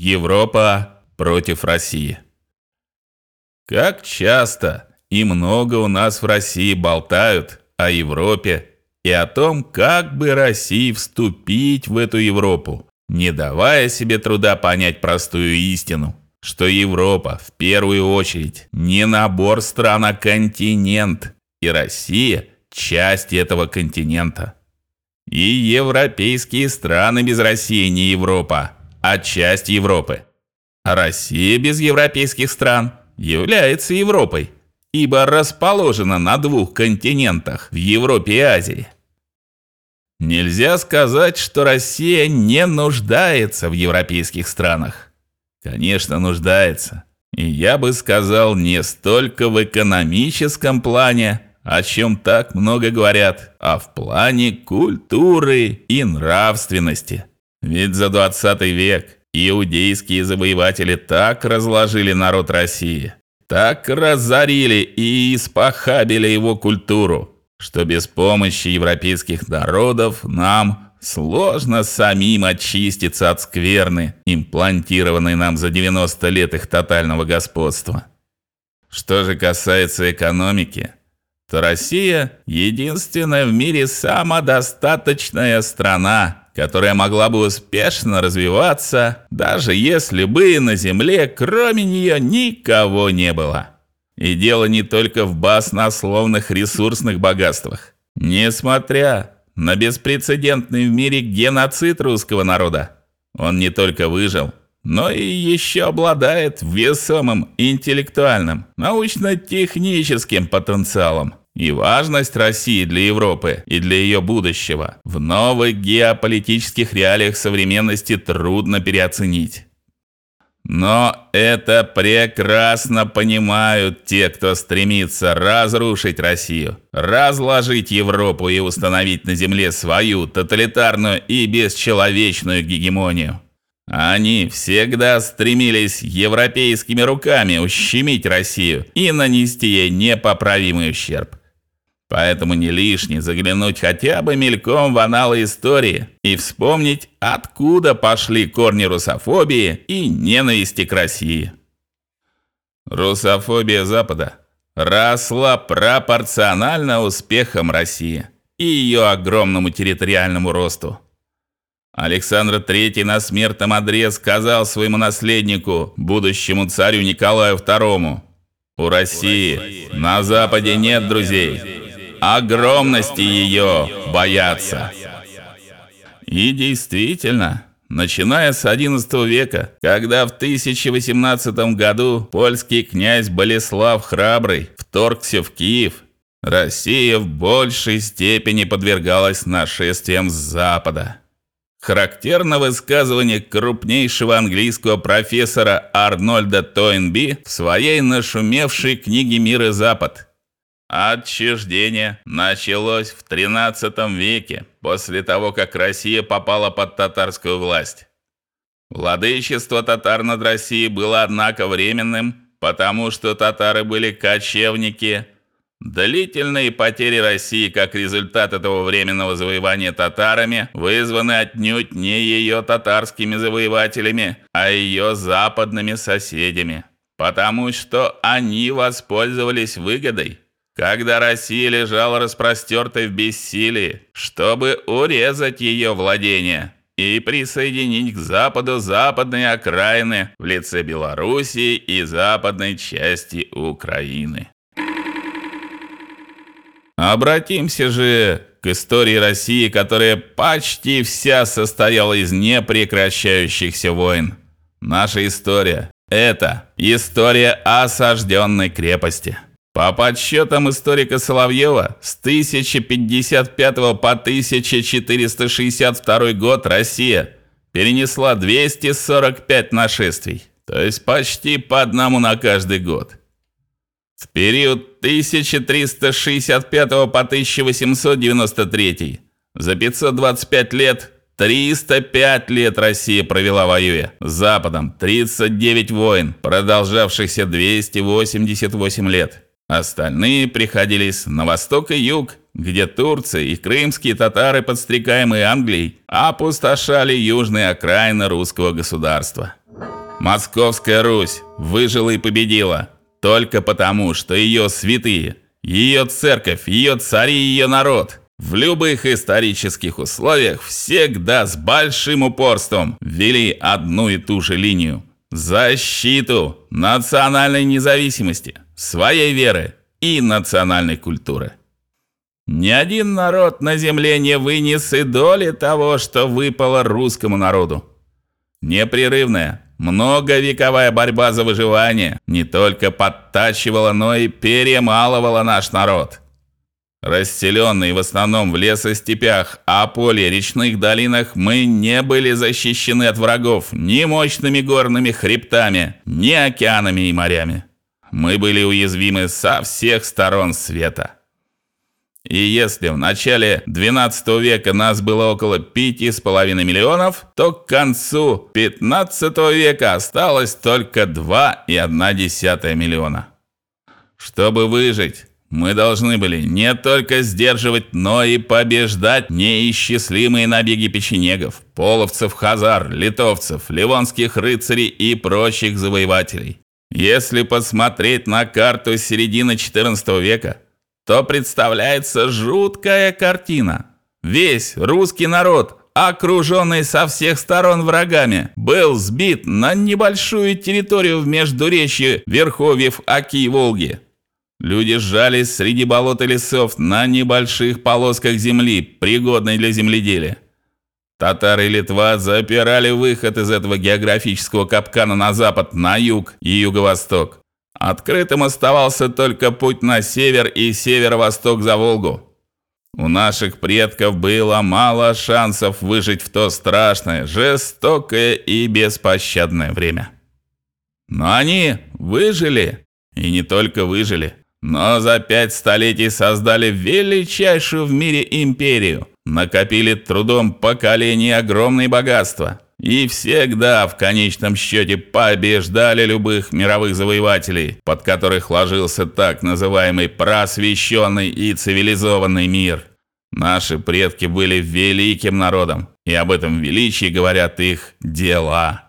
Европа против России. Как часто и много у нас в России болтают о Европе и о том, как бы России вступить в эту Европу, не давая себе труда понять простую истину, что Европа в первую очередь не набор стран, а континент, и Россия часть этого континента. И европейские страны без России не Европа, а часть Европы. Россия без европейских стран является Европой, ибо расположена на двух континентах в Европе и Азии. Нельзя сказать, что Россия не нуждается в европейских странах. Конечно, нуждается. И я бы сказал, не столько в экономическом плане, о чем так много говорят, а в плане культуры и нравственности. Ведь за 20 век иудейские завоеватели так разложили народ России, так разорили и испохабили его культуру, что без помощи европейских народов нам сложно самим очиститься от скверны, имплантированной нам за 90 лет их тотального господства. Что же касается экономики, то Россия единственная в мире самодостаточная страна, которая могла бы успешно развиваться, даже если бы на земле кроме нее никого не было. И дело не только в баснословных ресурсных богатствах. Несмотря на беспрецедентный в мире геноцид русского народа, он не только выжил, но и еще обладает весомым интеллектуальным, научно-техническим потенциалом. И важность России для Европы и для ее будущего в новых геополитических реалиях современности трудно переоценить. Но это прекрасно понимают те, кто стремится разрушить Россию, разложить Европу и установить на земле свою тоталитарную и бесчеловечную гегемонию. Они всегда стремились европейскими руками ущемить Россию и нанести ей непоправимый ущерб. Поэтому не лишне заглянуть хотя бы мельком в аналы истории и вспомнить, откуда пошли корни русофобии и ненависти к России. Русофобия Запада росла пропорционально успехам России и ее огромному территориальному росту. Александр III на смертном одре сказал своему наследнику, будущему царю Николаю II: "У России на западе нет друзей, огромности ее боятся. И действительно, начиная с XI века, когда в 1018 году польский князь Болеслав Храбрый вторгся в Киев, Россия в большей степени подвергалась нашествиям с запада. Характерно высказывание крупнейшего английского профессора Арнольда Тойнби в своей нашумевшей книге Мир и Запад Отчуждение началось в XIII веке, после того, как Россия попала под татарскую власть. Владычество татар над Россией было однако временным, потому что татары были кочевники. Длительные потери России как результат этого временного завоевания татарами вызваны отнюдь не ее татарскими завоевателями, а ее западными соседями, потому что они воспользовались выгодой когда Россия лежала распростертой в бессилии, чтобы урезать ее владения и присоединить к западу западные окраины в лице Белоруссии и западной части Украины. Обратимся же к истории России, которая почти вся состояла из непрекращающихся войн. Наша история это история осажденной крепости. По подсчетам историка Соловьева, с 1055 по 1462 год Россия перенесла 245 нашествий, то есть почти по одному на каждый год. В период 1365 по 1893 за 525 лет 305 лет Россия провела воюя с Западом, 39 войн, продолжавшихся 288 лет. Остальные приходились на восток и юг, где турцы и крымские татары, подстрекаемые Англией, опустошали южные окраины русского государства. Московская Русь выжила и победила только потому, что ее святые, ее церковь, ее цари и ее народ в любых исторических условиях всегда с большим упорством вели одну и ту же линию защиту национальной независимости, своей веры и национальной культуры. Ни один народ на земле не вынес и доли того, что выпало русскому народу. Непрерывная, многовековая борьба за выживание не только подтачивала, но и перемалывала наш народ. Расселенные в основном в лесостепях, а поле речных долинах, мы не были защищены от врагов ни мощными горными хребтами, ни океанами и морями. Мы были уязвимы со всех сторон света. И если в начале XII века нас было около пяти с половиной миллионов, то к концу XV века осталось только 2,1 миллиона. Чтобы выжить, мы должны были не только сдерживать, но и побеждать неисчислимые набеги печенегов, половцев, хазар, литовцев, ливонских рыцарей и прочих завоевателей. Если посмотреть на карту середины XIV века, то представляется жуткая картина. Весь русский народ, окруженный со всех сторон врагами, был сбит на небольшую территорию в междуречье верховьев Оки и Волги. Люди сжались среди болот и лесов на небольших полосках земли, пригодной для земледелия. Татары и Литва запирали выход из этого географического капкана на запад, на юг и юго-восток. Открытым оставался только путь на север и северо-восток за Волгу. У наших предков было мало шансов выжить в то страшное, жестокое и беспощадное время. Но они выжили, и не только выжили, но за пять столетий создали величайшую в мире империю, накопили трудом поколений огромные богатства и всегда в конечном счете побеждали любых мировых завоевателей, под которых ложился так называемый просвещенный и цивилизованный мир. Наши предки были великим народом, и об этом величии говорят их дела.